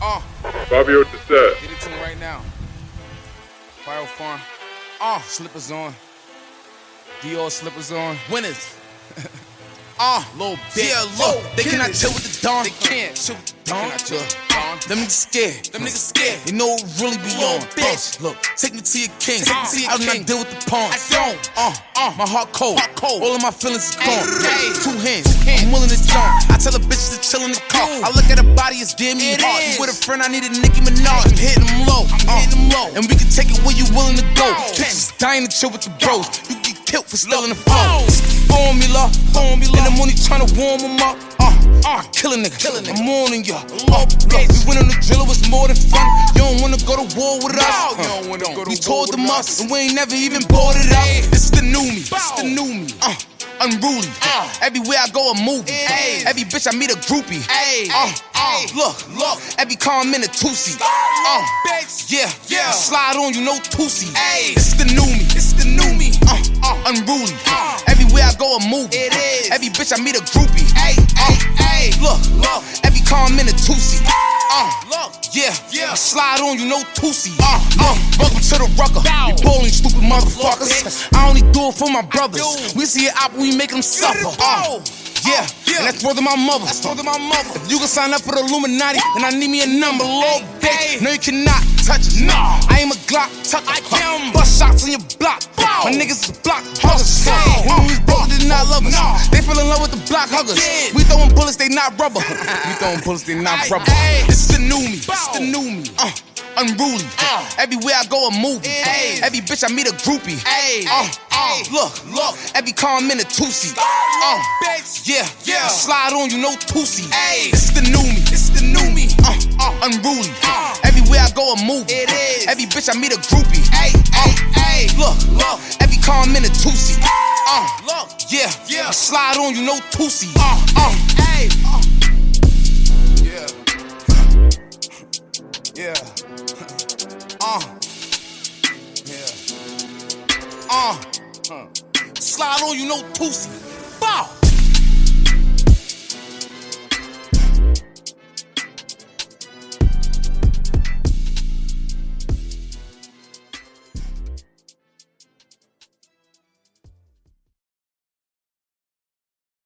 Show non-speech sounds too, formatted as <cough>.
Uh, Fabio to set. get it to him right now. Fire Farm. Uh, slippers on. Dior slippers on. Winners. Uh, <laughs> little bitch. Yeah, look, they cannot chill with the dawn. They can't chill with the dawn. Chill. Them niggas scared. Them niggas scared. They know what really be on. Bitch, look, take me to your king. Take me to your I do not deal with the pawns. I don't. Uh, uh, my heart cold. Heart cold. All of my feelings is gone. Hey, Two hands. I'm willing to jump. I tell a bitch to chill in the car. I look at her body, it's damn me hard. You with a friend, I need a Nicki Minaj. I'm hitting them low. I'm hitting them low. And we can take it where you willing to go. Bitches dying to chill with the bros. You get killed for stealing the phone. Formula, formula. And I'm only trying to warm them up. Uh, uh, kill a nigga. Kill a nigga. I'm warning ya. Uh, look, we went on the drill, it was more than fun. You don't wanna go to war with us. No, you don't wanna we with them us, and we ain't never even bought it up. This is the new me. This is the new me. Uh, unruly. Uh. Everywhere I go, a movie. Ay. Every bitch I meet a groupie. Ay. Uh, uh, look, look. Every car I'm in a two-seat. Uh, bitch. yeah, Yeah. Slide on you, no two-seat. Ay. This is the new me. This is the new me. Uh, uh, unruly. Uh. I go, a movie. It is. Every bitch I meet a groupie. Ay, ay, ay. Look, look. Every car I'm in a two-seat. Uh, Look. yeah, Yeah. Slide on you, no two-seat. Uh, uh, welcome to the rucker. You bowling, stupid motherfuckers. I only do it for my brothers. We see it out, we make them suffer. Uh, yeah, yeah. and that's than my mother. That's than my mother. If you can sign up for the Illuminati, then I need me a number, little bitch. hey. No, you cannot touch us. No. I aim a Glock, tuck I am. Bust shots on your block. Bow. My niggas is block huggers. Bow. When we was broke, they did not love us. No. They fell in love with the block huggers. We throwing bullets, they not rubber. <laughs> we throwing bullets, they not rubber. ay. This is the new me. This is the new me. Uh, unruly. Uh. Everywhere I go, a movie. Ay. Every bitch I meet a groupie. Ay, Uh, uh, look, look. Every car I'm in a two-seat. Uh, bitch. yeah, Yeah. Slide on you, no two-seat. Ay. This is the new me. This is the new me. Uh, uh, unruly. A movie. It is. Every bitch I meet a groupie. Ay, ay, ay. Look, look. Every car I'm in a two-seat. Uh, Look. yeah, Yeah. Slide on you, no two-seat. Uh, uh, Ay. Uh. yeah, yeah, uh, yeah, uh, slide on you, no two-seat.